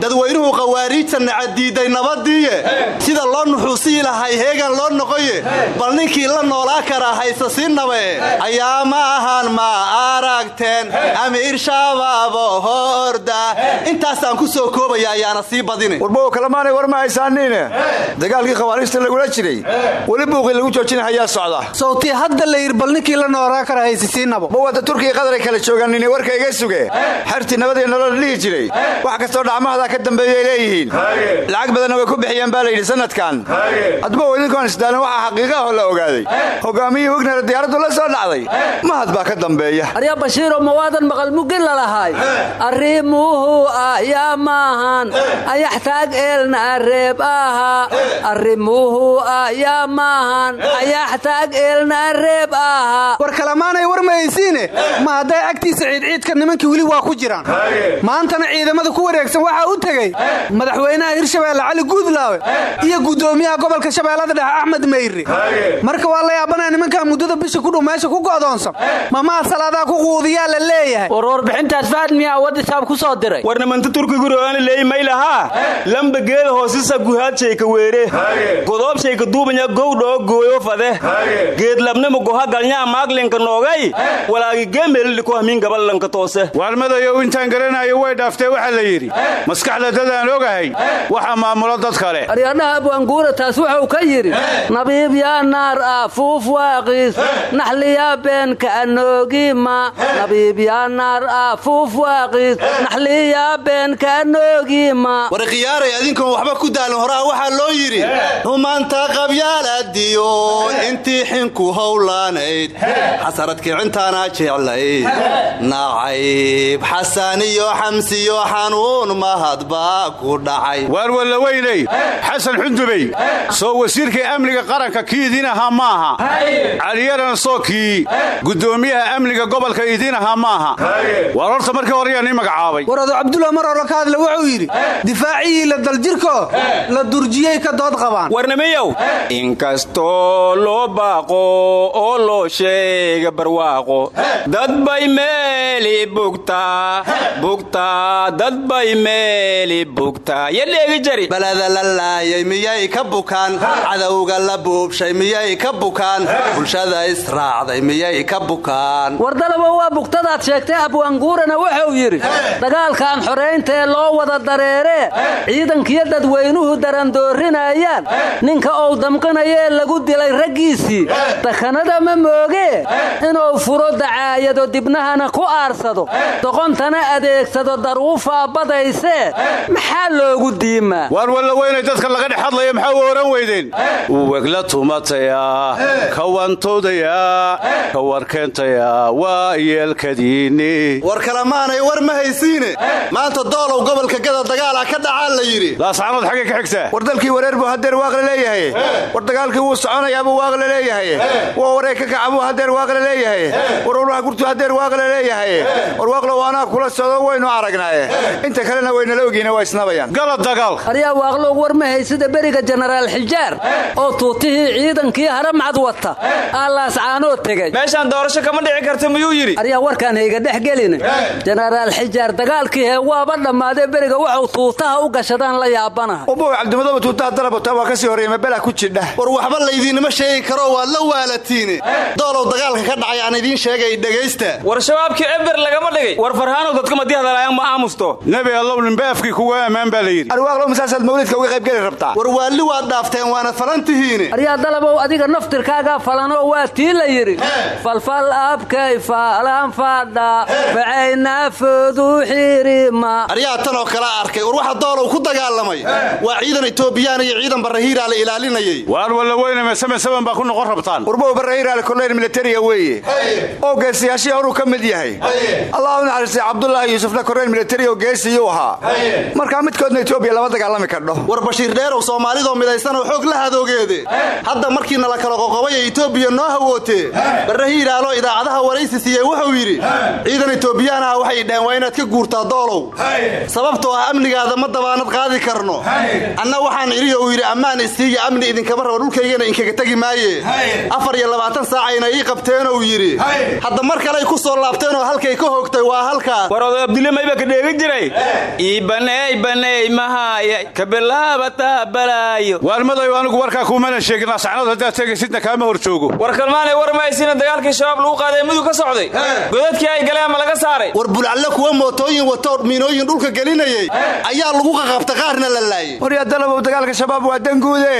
dadweynuhu qawaariijta nacadiiday nabadiiye sida loo nuxuusii lahay heegan loo noqoye. Bal ninkii la noolaa karaa haysa sii nabae ayaa ma ahan ma aragteen amiir shabaabo horda intaasaan ku soo koobaya ayaana sii badine. Warbow kalamaanay war ma haysaaniine. Dagaalkii khawaariijta lagula jiray. Weli buuqii lagu joojinahayaa socda. Sawtii hadda la yidhi bal ninkii la noolaa kara haysisiinabo ma wada qadaray kala joogaanine warka iga suge xertii nabadii nolol dhihi jiray. Wax kastoo dhacmahada ka dambeeyay leeyihiin? Lacag badanna way ku bixiyeen baa layidhi sanadkan. Hadba idinkoon isdaalin waxaa xaqiiqa la ogaaday. Hogaamiyihii wegner diyaaraddu la soo dhacday. Mahad baa ka dambeeya. Arya bashiiro mawaadan maqal mugin lalahay arrimuhu ayaa maahan. Ayaxtaag eelna areeb aha. Arrimuhu ayaa maahan. Ayaxtaag eelna areeb aha. War kalamaanay war mahaysiine ma hadday agtiisa ciidciidka nimankii weli waa ku jiraan? Maantana ciidamada ku wareegsan waxaa u tegey madaxweynaha hirshabeelle cali guudlaawe iyo gudoomiyaha gobolka shabeellada dhexe axmed meyri. Marka waa la yaabanaya nimankaa muddada bisha kudhow meesha ku go'doonsan mamaa salaadaa ku quudiyaa la leeyahay. War warbixintaas fahad miyaa wadisaab ku soo diray. Warnamanta turkiguroana leey maylahaa lamba geeda hoosisa guhaadshayka weere. Godoob duubanya gowdhoo gooyo fade. Geedlabnima goha galnyaa maaglinka noogay. Walaagi geemelidhiko hamiin gaballanka toose. Waalmadayow intaan garanayo way dhaaftee waxaa la yidhi maskaxda dadaan ogahay waxaa maamulo dad kale. Aryadhaha abwaanguura taas wuxuu ka yidhi nabiib yaa naar ah fuuf waaqiis naxliyaa beenka anoogima nabiib yaa naar ah fuuf waaqiis naxliyaa beenka anoogima war khiyaaray adinkoon waxba ku daalin horaa waxaa loo yidhi humaanta qabyaaladiyo intii xinku howlaanayd xasarad kicintaana jeclayd nacayb xasaniyo xamsiyo xanuun mahad baa ku dhacay. Waar walla weyney xasan xundubey. Soo wasiirkii amniga qaranka kii idiin ahaa maaha caliyaran soo kii. Gudoomiyaha amniga gobolka idiin ahaa maaha waar horta markii hore yaa nii magacaabay. Warado cabdulla mar hore ka hadle wuxuu yidhi difaacihii la daljirko la durjiyey ka dood qabaan. Warnimiyow inkastoo loo baaqo oo loo sheega barwaaqo dad bay meeli bugtaa. Bugtaa dad bay meeli bugtaa yadheegi jari. Balada la laayay miyay ka bukaan? Cadowga la buubshay miyay ka bukaan? Bulshada israacday miyay ka bukaan? Wardalaba waa bugtadaad sheegtay abwaanguurana wuxuu yidhi dagaalkan xoraynta ee loo wada dareeree ciidankiyo dadweynuhu darandoorinayaan ninka uu damqanayee lagu dilay raggiisii. Dakanada ma moogee inuu furo dacaayado dibnahana ku aarsado. Doqontana adeegsado daruufaa maxaa loogu diimaa? Waar walla weynay dadka laga dhex hadlaya maxaa u ohan weydeen? Wegla tumatayaa kawantoodayaa ka warkeentayaa waa yeelkadiinni war kalamaanay war ma haysiine. Maanta doolow gobolka gada dagaalaa ka dhacaa la yidhi. Laascanood xaggay ka xigtaa war dalkii wareer buu hadeer waaqla leeyahay. War dagaalkii wuu soconayaabuu waaqla leeyahay. Waa waree ka kacabuu hadeer waaqla leeyahay. War urlaha gurtu hadeer waaqla leeyahay. War waaqlow anaa kula socdo waynu aragnaaye. Inta kalena way waynala ogyihiin waa isnabayaan gala dagaalka aryaa waaqloog war ma haysida beriga jenaraal xijaar oo tuutihii ciidankii haramcad wata. Aalaas caanoo tegey. Meeshaan doorasho kama dhici karta miyuu yidhi? Aryaa warkaan hayga dhex gelin jenaraal xijaar dagaalkii hee waaba dhammaadee beriga waxuu tuutaha u gashadaan la yaabanaha. Ubow cabdimadooba tuutaha dalabota waa ka sii horreeya mabela ku jidha. War waxba laydiinama sheegi karo waad la waalatiine. Doolow dagaalka ka dhacay aan idiin sheegay dhegaysta. War shabaabkii eber lagama dhigay. War farhaanow hadalaayaan ma aamusto. Nebi allow nimbaafkii kuga ammaan baa la yidhi arwaaqlow masaasaad mawlidka uga qaybgeli rabtaa. War waalli waad dhaafteen waana falantihiine aryaa dalabow adiga naftirkaagaa falanoo waa tii la yidhi. Falfal abkay faalan fadha bacaynaafodu xirima aryaa tan oo kala arkay war waxa doolow ku dagaalamay. Waa ciidan etoobiyaan iyo ciidan barahiiraa la ilaalinayay. Waar walla weyname same saban baa ku noqon rabtaan. Urbow barrahiiraale koleyr militariga weeye. Oo geesiyaashii horuu ka mid yahay. Allah u naxariistay cabdulaahi yuusufna koreyr militari oo geesiyuu ahaa markaa midkoodna etoobiya lama dagaalami kardho war bashiir dheerow soomaalidoo midaysan oo xoog la hadoogeede. Hadda markiina la kala qoqobay ee etoobiya noo hawootee barrahiiraaloo idaacadaha waraysi siiyey wuxuu yidhi ciidan etoobiyaan waxay dhaheen waa inaad ka guurtaa doolow. Sababtoo ah amnigaada ma dabaanad qaadi karno. Anna waxaan idhi uu yidhi ammaan isiiya amni idinkama rabo dhulkaygana inkaga tegi maaye. Afar iyo labaatan saacayna ii qabteenou yidhi. Hadda mar kaley ku soo laabteenoo halkay ka hoogtay waa halkaas. War oday abdille mayba ka dheegi jiray ii baneey baneey mahaaya ka bilaabataa balaayo waalmaday anigu warkaa kuumana sheegin asacnood haddaad tegaysidna kaama hor joogo war kalmaanay war mahaysina dagaalkii shabaab lagu qaaday mudug ka socday. Godadkii ay galeen ma laga saaray. War bulcalle kuwa mootooyin watoo miinooyin dhulka gelinayay. Ayaa lagu qaqabta qaarna la laayay. Waryaa dalabow dagaalka shabaab waa danguude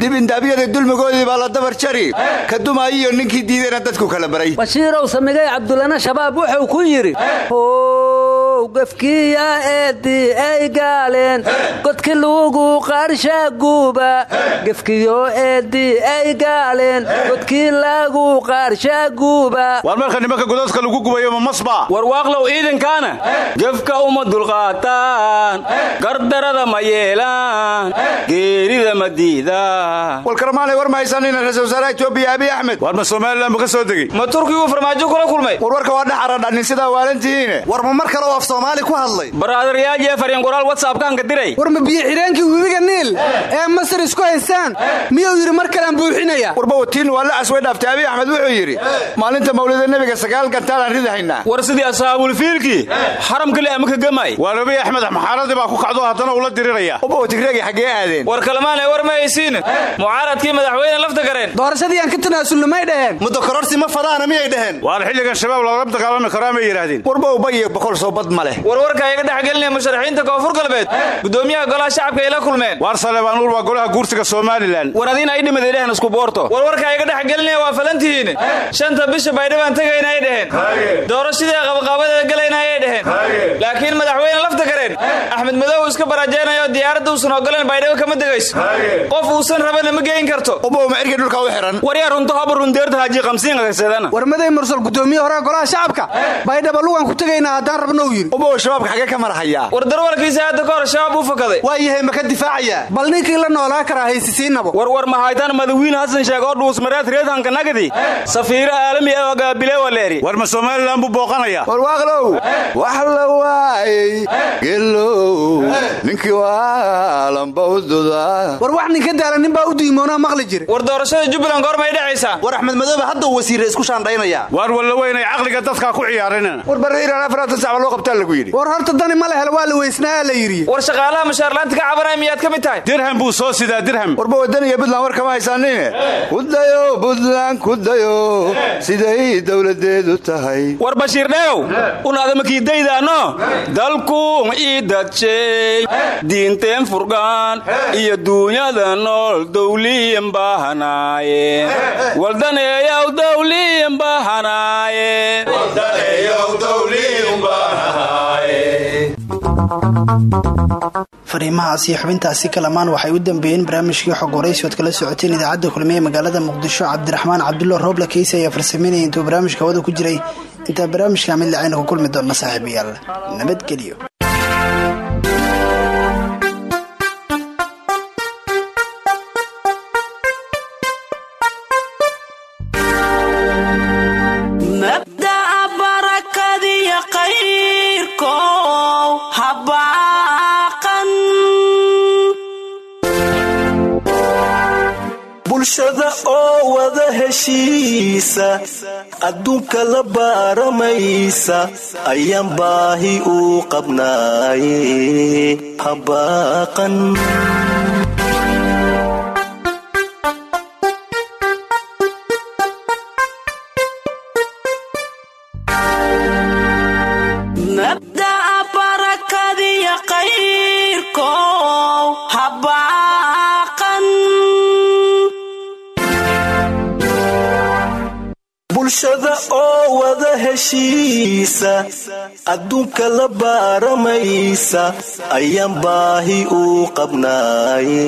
dibindaabyada dulmigoodii baa la dabar jari. Ka dumaayiyo ninkii diidayna dadku kala baray. Bashiirow samigay cabdulana shabaab wuxuu ku yidhi how gefkiya eeddii ay gaaleen. Godki lugu qaarshaguuba gefkiyo eeddii ay gaaleen. Godkii lagu qaarshaguuba waar marka nimanka godadka lagu gubayo ma masba. War waaqlow ciidankaana gefka uma dulqaataan. Gardarada ma yeelaan. Geerida ma diidaan. Walkarmaanay war ma haysanina ra'isul wasaaraha etoobiya abiy axmed waar ma somalilan bu ka soo degey ma turkigu farmaajo kula kulmay? War warka waa dhaxaradhanin sidaa waalantihiine war ma mar kale soomaali ku hadlay. Baraadarayaal jee faryan qoraal whatsappkaan ka diray. War ma biyo xidheenkii webiga niil ee masar isku haystaan? Miyuu yidhi mar kalean buuxinaya. Warbawatiin waa la casway dhaaftay. Abiy axmed wuxuu yidhi maalinta mawlida nebiga sagaal gantaalaan ridahaynaa war sidii ashaabulfiilkii xaramkale ama ka gamay? Waar abiy axmed maxaaradii baa ku kacdo haddana ula diriraya. Ubow tigreegi xaggee aadeen. War kalmaanay war ma haysiin. Mucaaradkii madaxweyne lafta gareen. Doorashadii aan ka tanaasulna may dhaheen. Muddo kororsi ma fadaana miyay dhaheen? Waar xilligan shabaab lagala dagaalami karaa may yidhaahdeen. Warbow bagiyo boqol soo bad ma leh. War warka iga dhex gelinaya musharaxiinta koonfur galbeed. Gudoomiyaha golaha shacabka ay la kulmeen. Waar saleebaan uur waa golaha guursiga somalilan. War adiina ay dhimaday dhehen isku boorto. War warka iga dhex gelinaya waa falantihiin shanta bisha baydhibaan tegayna ay dheheen. Doorashadii qabaqaabadeeda galayna ayay dheheen. Laakiin madaxweyne lafta gareen. Axmed madow iska barajeynayo diyaaradda uusan ogoleen baydhabo kama degayso. Qof uusan rabana ma geyn karto. Ubow ma ergay dhulka u xihan war yaa runto haba rundeerta haji qamsiin agagsadana war maday mursal gudoomiye horaa golaha shacabka? Baydhabo lugaan ku tegaynaa haddaan rabno uu yidhi ubow shabaabka xagee ka marahayaa war darwalkiisa hadda ka hor shabaab u fakaday waa yahay ma ka difaacayaa bal ninkii la noolaa karaa haysisiinabo war war mahaytaan madawiin hasan sheeg oo dhuusmareed reedhanka nagadi? Safiiro aalami ah oo gaabile waleeri war ma somalilan buu booqanaya? War waaqlow wax la waayey gelow ninkii waalanbawduda war wax ninka daala nin baa u diimoonaa maqli jira war doorashada jubbaland goormay dhacaysaa war axmed madoobe hadda uu isku shaandhaynaya. Waar walla weynay caqliga dadkaa ku ciyaarinin war barrahiiraan afaratan sacba loo qabtaa lagu yidhi. War horta dani ma la waa la weysnaayaa la yidhi. War shaqaalaha mushaarlaanta ka cabanaya miyaad ka mid tahay? Dirham buu soo sidaa dirham. Warba waddan iyo buntland war kama haysaanine kudayo buntland kudayo siday dowladeedu tahay. War bashiir dheew unaadamakiidaydaano dalkuun ii dadshay diinteen furgaan iyo duunyada nool dowliyan bahanaaye waldaneeyaw dowliyan bahanaaye fariimahaas iyo xubintaasi kalamaan waxay u dambeeyeen barnaamijkii xog waraysi kala socoteen idaacadda kulmiye magaalada muqdisho cabdiraxmaan cabdulla rooble keysi ayaa farsameynaya intuu barnaamijka hawada ku jiray. Intaa barnaamijka mid lacayna ku kulmi doonna saaxiibayaal. Nabadgelyo oo wada heshiisa adduunka la baaramaysa ayaan baahi uu qabnaaye habaaqan wada heshiisa adduunka la baaramaysa ayaan baahi uu qabnaaye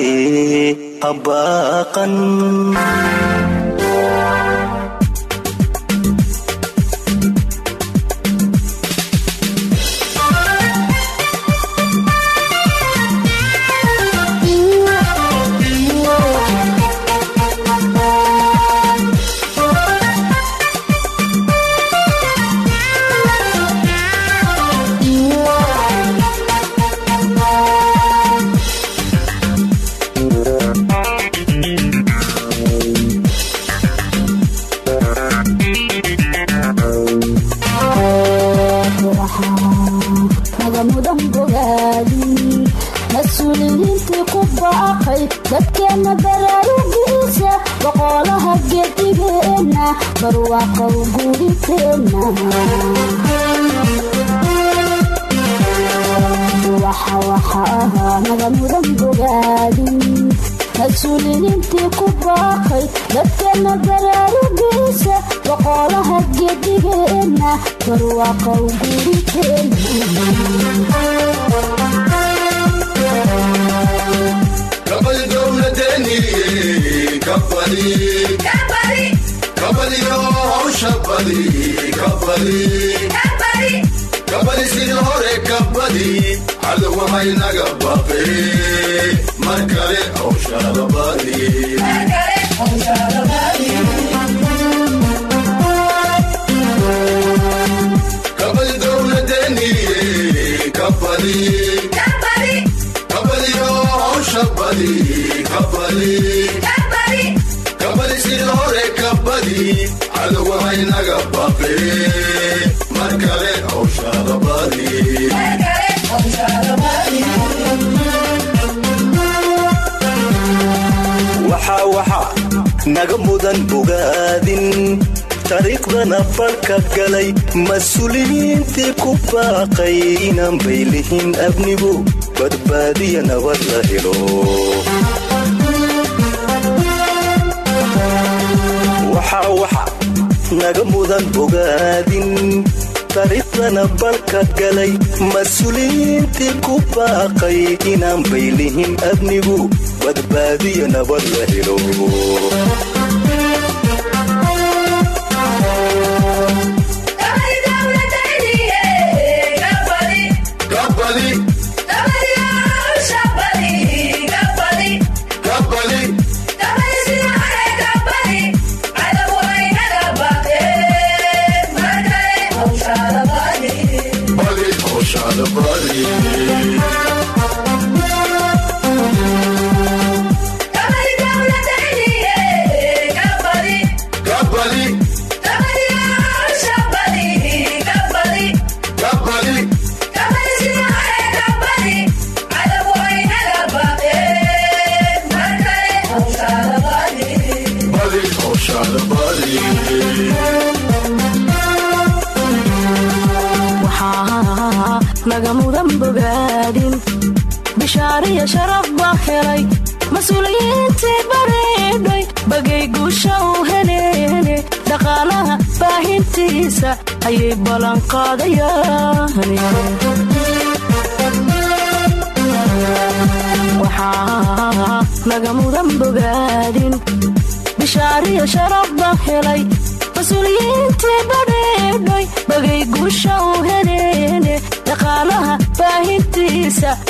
habaaqan kabadi kabadiyo hawsha badi kabadi kabadi sidii hore kabadi cadowa haynaga baqe mar kale hawshaada badi taariikhdana falka galay mas'uuliyiintii ku baaqay inaan baylihin abnigu badbaadiya nabad la helo. Waxaa waxa naga mudan bogaadin taariikhdana balka galay mas'uuliyiintii ku baaqay inaan baylihin abnigu badbaadiya nabad la helo bishaariya sharaf baa helay mas'uuliyiintii bagay guusha u heleene dhaqaalaha baahintiisa ayay ballanqaadayaan naga mudan bogaadin bishaariya sharaf baa helay mas'uuliyiintii bagay guusha u heleene dhaqaalaha baahintiisa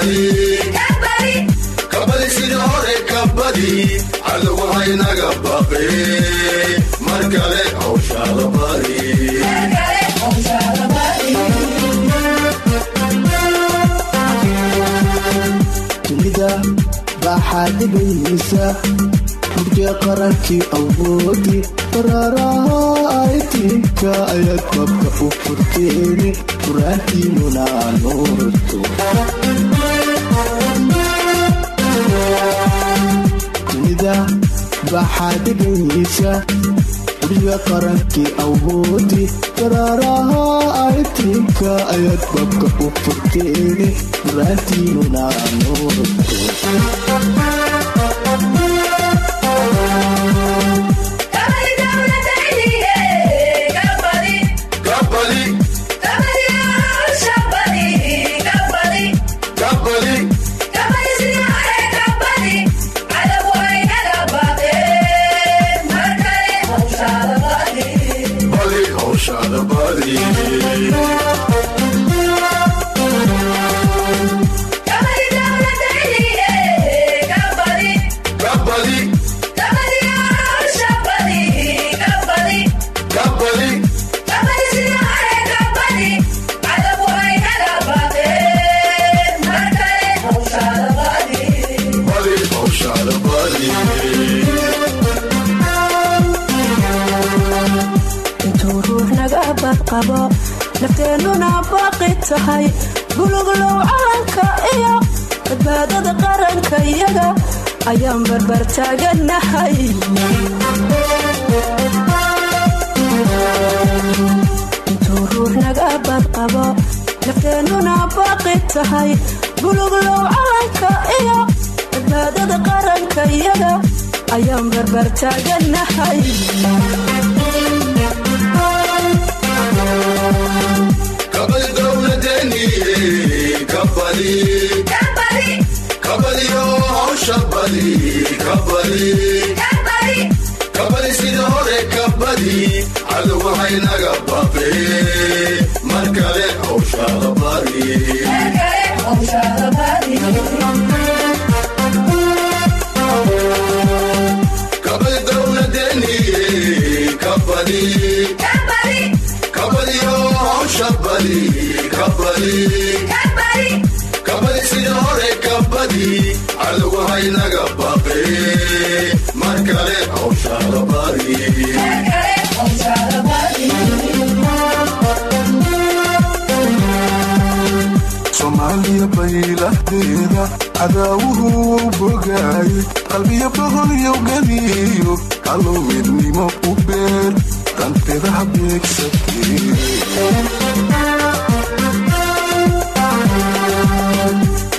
kabadi kabadi sida hore kabadi cadowa haynaga baqe mar kale hawshaada badi dunida baaxaa dhibaysa hurje qarankii awoodi baraaraha aytinka ayaad babka u furteeni quraantiinuna nuurto dunida baaxaa dhibaysa hurje qarankii awoodi baraaraha aytinka ayaad babka u furteeni quraantiinuna nuurto badqabo nafteennuna baaqi tahay. Guluglow calanka iyo badbaadada qaranka iyaga ayaan barbar taaganahay. Intuu naga badqabo nafteennuna baaqi tahay. Guluglow calanka iyo badbaadada qaranka iyaga ayaan barbar taaganahay kabadi sida hore kabadi cadowa haynaga baqe mar kale hawshaada badi kabadi dowladeeniye kabadi kabadi oo hawsha badi kabadi kabadi sida hore kabadi cadowa haynaga mar kale cadaawuhu bogaay qalbiyo boqolyo ganiyo halow midnimo u beer danteeda habeegsatee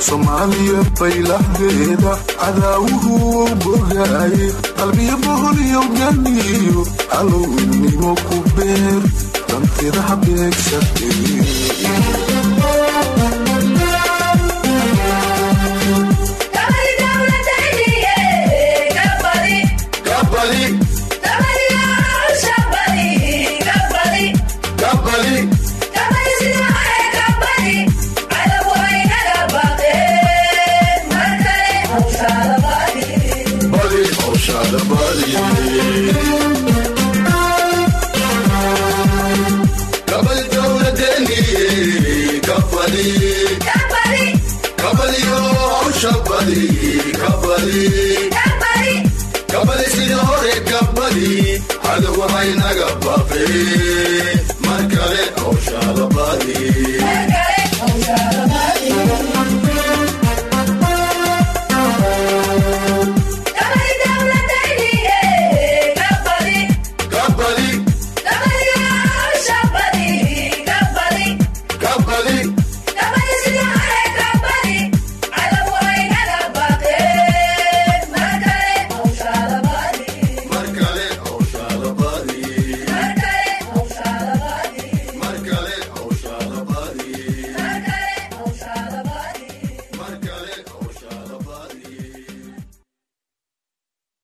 soomaaliya baylahdeeda cadaawuhu bogaay qalbiyo boqolyo ganiyo halow midnimo ku beer. Danteeda habeegsatee sida hore kabadi cadowa haynaga baqe mar kale hawshaada badi